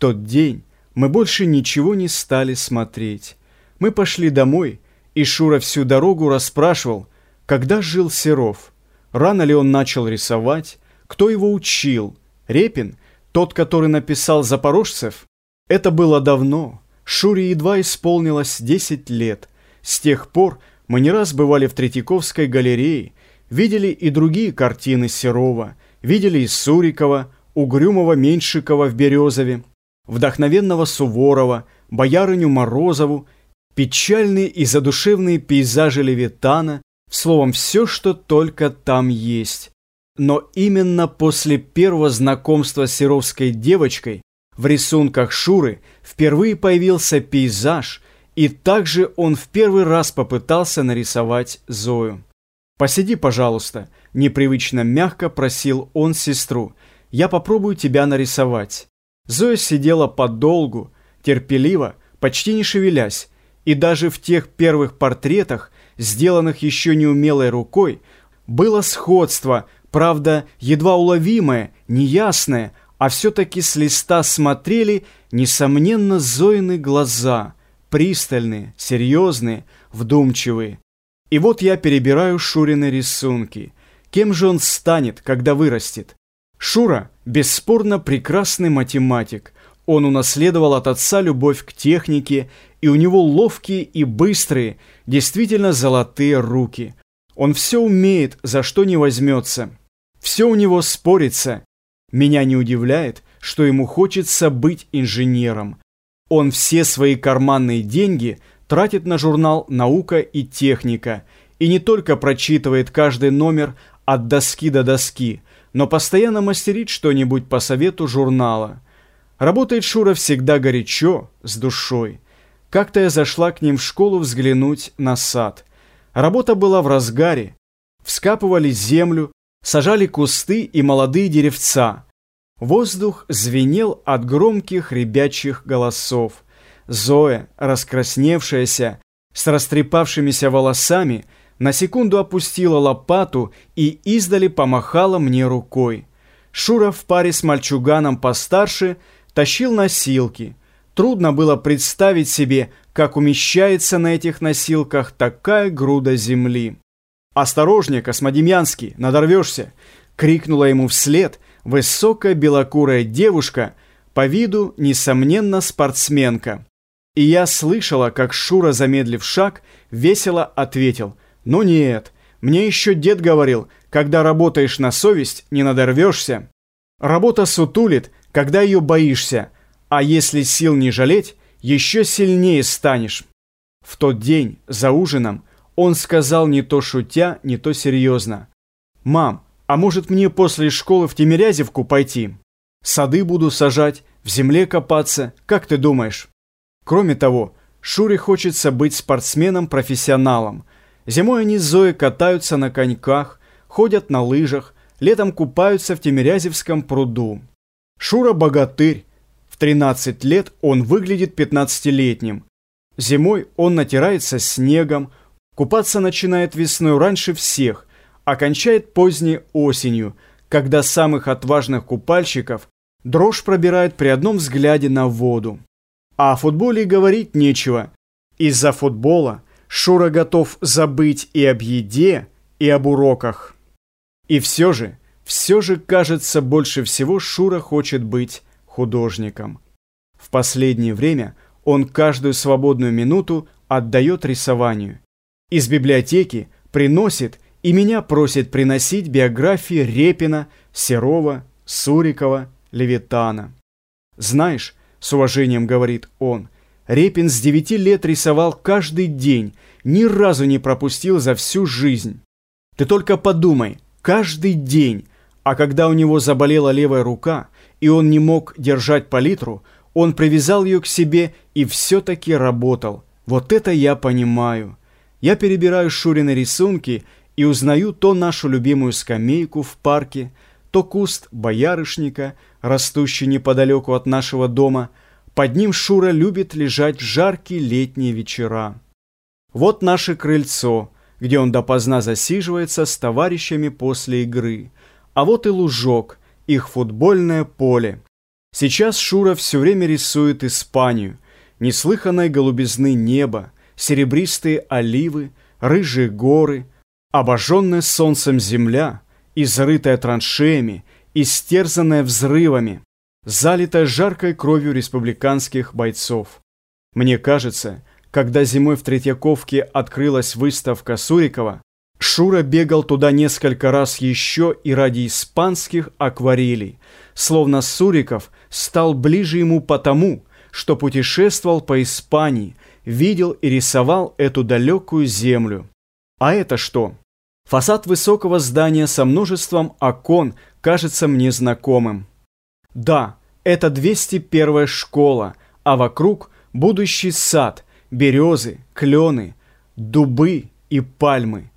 тот день мы больше ничего не стали смотреть. Мы пошли домой, и Шура всю дорогу расспрашивал, когда жил Серов, рано ли он начал рисовать, кто его учил. Репин, тот, который написал «Запорожцев», это было давно. Шуре едва исполнилось 10 лет. С тех пор мы не раз бывали в Третьяковской галерее, видели и другие картины Серова, видели и Сурикова, Угрюмого Меньшикова в Березове, вдохновенного Суворова, боярыню Морозову, печальные и задушевные пейзажи Левитана, словом, все, что только там есть. Но именно после первого знакомства с серовской девочкой в рисунках Шуры впервые появился пейзаж, и также он в первый раз попытался нарисовать Зою. «Посиди, пожалуйста», – непривычно мягко просил он сестру. «Я попробую тебя нарисовать». Зоя сидела подолгу, терпеливо, почти не шевелясь, и даже в тех первых портретах, сделанных еще неумелой рукой, было сходство, правда, едва уловимое, неясное, а все-таки с листа смотрели, несомненно, Зоины глаза, пристальные, серьезные, вдумчивые. И вот я перебираю Шурины рисунки. Кем же он станет, когда вырастет? Шура бесспорно прекрасный математик. Он унаследовал от отца любовь к технике, и у него ловкие и быстрые, действительно золотые руки. Он все умеет, за что не возьмется. Все у него спорится. Меня не удивляет, что ему хочется быть инженером. Он все свои карманные деньги тратит на журнал «Наука и техника» и не только прочитывает каждый номер от доски до доски – но постоянно мастерит что-нибудь по совету журнала. Работает Шура всегда горячо, с душой. Как-то я зашла к ним в школу взглянуть на сад. Работа была в разгаре. Вскапывали землю, сажали кусты и молодые деревца. Воздух звенел от громких ребячих голосов. Зоя, раскрасневшаяся, с растрепавшимися волосами, на секунду опустила лопату и издали помахала мне рукой. Шура в паре с мальчуганом постарше тащил носилки. Трудно было представить себе, как умещается на этих носилках такая груда земли. «Осторожнее, Космодемьянский, надорвешься!» — крикнула ему вслед высокая белокурая девушка, по виду, несомненно, спортсменка. И я слышала, как Шура, замедлив шаг, весело ответил — ну нет, мне еще дед говорил, когда работаешь на совесть, не надорвешься. Работа сутулит, когда ее боишься, а если сил не жалеть, еще сильнее станешь. В тот день, за ужином, он сказал не то шутя, не то серьезно. «Мам, а может мне после школы в Тимирязевку пойти? Сады буду сажать, в земле копаться, как ты думаешь?» Кроме того, Шуре хочется быть спортсменом-профессионалом – Зимой они с Зоей катаются на коньках, ходят на лыжах, летом купаются в Тимирязевском пруду. Шура богатырь. В 13 лет он выглядит 15-летним. Зимой он натирается снегом, купаться начинает весной раньше всех, окончает поздней осенью, когда самых отважных купальщиков дрожь пробирает при одном взгляде на воду. А о футболе говорить нечего. Из-за футбола – Шура готов забыть и об еде, и об уроках. И все же, все же, кажется, больше всего Шура хочет быть художником. В последнее время он каждую свободную минуту отдает рисованию. Из библиотеки приносит и меня просит приносить биографии Репина, Серова, Сурикова, Левитана. «Знаешь, — с уважением говорит он, — Репин с девяти лет рисовал каждый день, ни разу не пропустил за всю жизнь. Ты только подумай, каждый день. А когда у него заболела левая рука, и он не мог держать палитру, он привязал ее к себе и все-таки работал. Вот это я понимаю. Я перебираю Шурины рисунки и узнаю то нашу любимую скамейку в парке, то куст боярышника, растущий неподалеку от нашего дома – под ним Шура любит лежать в жаркие летние вечера. Вот наше крыльцо, где он допоздна засиживается с товарищами после игры. А вот и лужок, их футбольное поле. Сейчас Шура все время рисует Испанию, неслыханной голубизны неба, серебристые оливы, рыжие горы, обожженная солнцем земля, изрытая траншеями, истерзанная взрывами, залитая жаркой кровью республиканских бойцов. Мне кажется, когда зимой в Третьяковке открылась выставка Сурикова, Шура бегал туда несколько раз еще и ради испанских акварелей, словно Суриков стал ближе ему потому, что путешествовал по Испании, видел и рисовал эту далекую землю. А это что? Фасад высокого здания со множеством окон кажется мне знакомым. Да, это 201 школа, а вокруг будущий сад, березы, клены, дубы и пальмы.